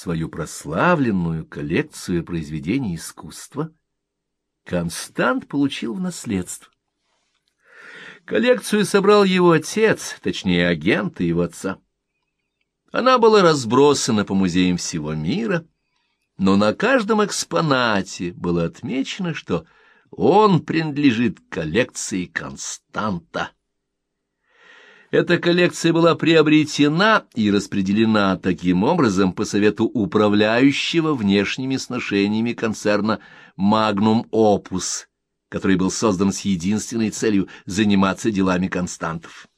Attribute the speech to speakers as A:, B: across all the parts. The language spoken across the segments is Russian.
A: свою прославленную коллекцию произведений искусства Констант получил в наследство. Коллекцию собрал его отец, точнее, агенты его отца. Она была разбросана по музеям всего мира, но на каждом экспонате было отмечено, что он принадлежит коллекции Константа. Эта коллекция была приобретена и распределена таким образом по совету управляющего внешними сношениями концерна «Магнум Опус», который был создан с единственной целью заниматься делами константов.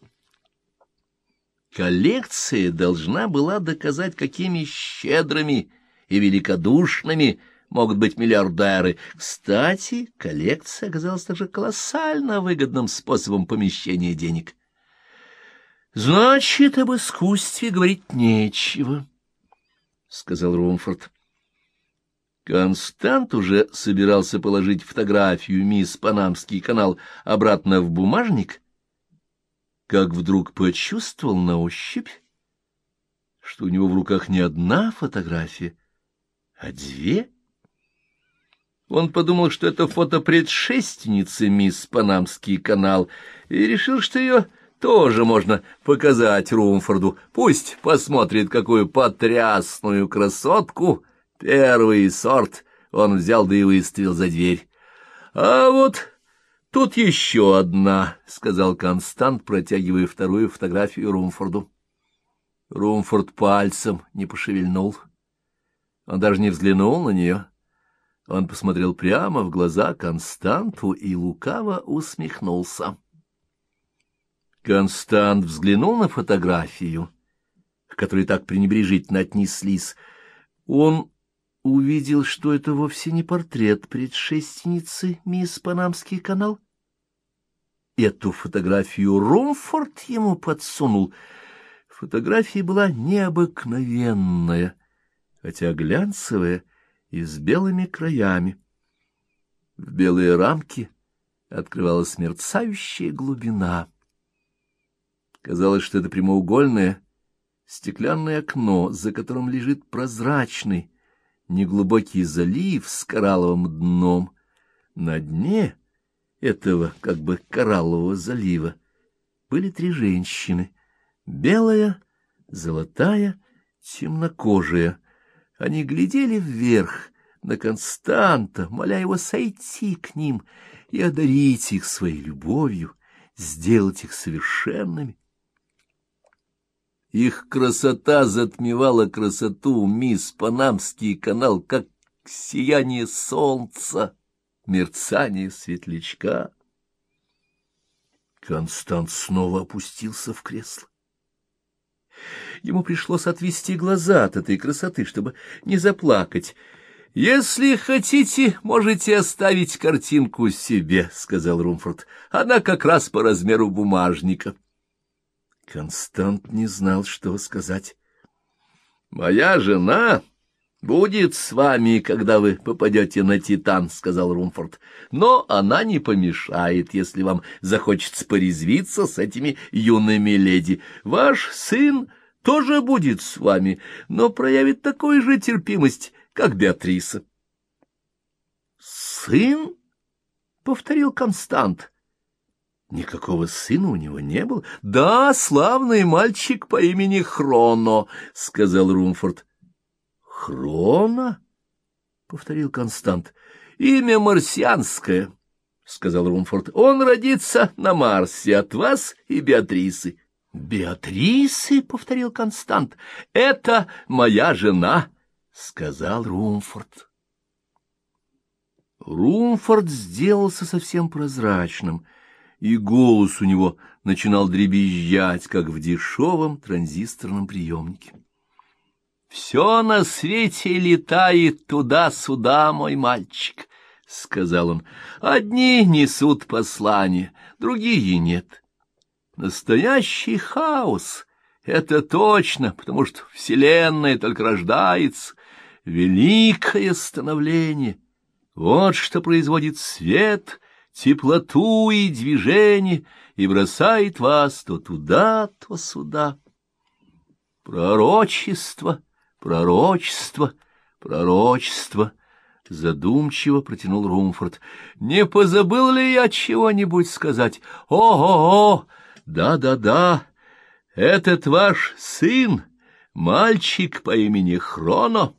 A: Коллекция должна была доказать, какими щедрыми и великодушными могут быть миллиардеры. Кстати, коллекция оказалась также колоссально выгодным способом помещения денег. Значит, об искусстве говорить нечего, — сказал Румфорд. Констант уже собирался положить фотографию мисс Панамский канал обратно в бумажник, как вдруг почувствовал на ощупь, что у него в руках не одна фотография, а две. Он подумал, что это фото предшественницы мисс Панамский канал, и решил, что ее тоже можно показать Румфорду. Пусть посмотрит, какую потрясную красотку Первый сорт он взял да и выставил за дверь. — А вот тут еще одна, — сказал Констант, протягивая вторую фотографию Румфорду. Румфорд пальцем не пошевельнул. Он даже не взглянул на нее. Он посмотрел прямо в глаза Константу и лукаво усмехнулся. Констант взглянул на фотографию, к которой так пренебрежительно отнеслись. Он увидел, что это вовсе не портрет предшественницы мисс Панамский канал. Эту фотографию Румфорд ему подсунул. Фотография была необыкновенная, хотя глянцевая и с белыми краями. В белые рамки открывалась мерцающая глубина. Казалось, что это прямоугольное стеклянное окно, за которым лежит прозрачный, неглубокий залив с коралловым дном. На дне этого как бы кораллового залива были три женщины — белая, золотая, темнокожая. Они глядели вверх на Константа, моля его сойти к ним и одарить их своей любовью, сделать их совершенными. Их красота затмевала красоту мисс Панамский канал, как сияние солнца, мерцание светлячка. Констант снова опустился в кресло. Ему пришлось отвести глаза от этой красоты, чтобы не заплакать. — Если хотите, можете оставить картинку себе, — сказал Румфорд. — Она как раз по размеру бумажника. — Констант не знал, что сказать. — Моя жена будет с вами, когда вы попадете на Титан, — сказал Румфорд. — Но она не помешает, если вам захочется порезвиться с этими юными леди. Ваш сын тоже будет с вами, но проявит такую же терпимость, как Беатриса. — Сын? — повторил Констант. Никакого сына у него не было. — Да, славный мальчик по имени Хроно, — сказал Румфорд. — Хроно? — повторил Констант. — Имя марсианское, — сказал Румфорд. — Он родится на Марсе от вас и Беатрисы. — Беатрисы, — повторил Констант, — это моя жена, — сказал Румфорд. Румфорд сделался совсем прозрачным — и голос у него начинал дребезжать, как в дешевом транзисторном приемнике. «Все на свете летает туда-сюда, мой мальчик», — сказал он. «Одни несут послание, другие нет. Настоящий хаос — это точно, потому что Вселенная только рождается. Великое становление — вот что производит свет — теплоту и движение, и бросает вас то туда, то сюда. Пророчество, Пророчество, пророчество, задумчиво протянул Румфорд. Не позабыл ли я чего-нибудь сказать? О-о-о! Да-да-да! Этот ваш сын, мальчик по имени Хроно.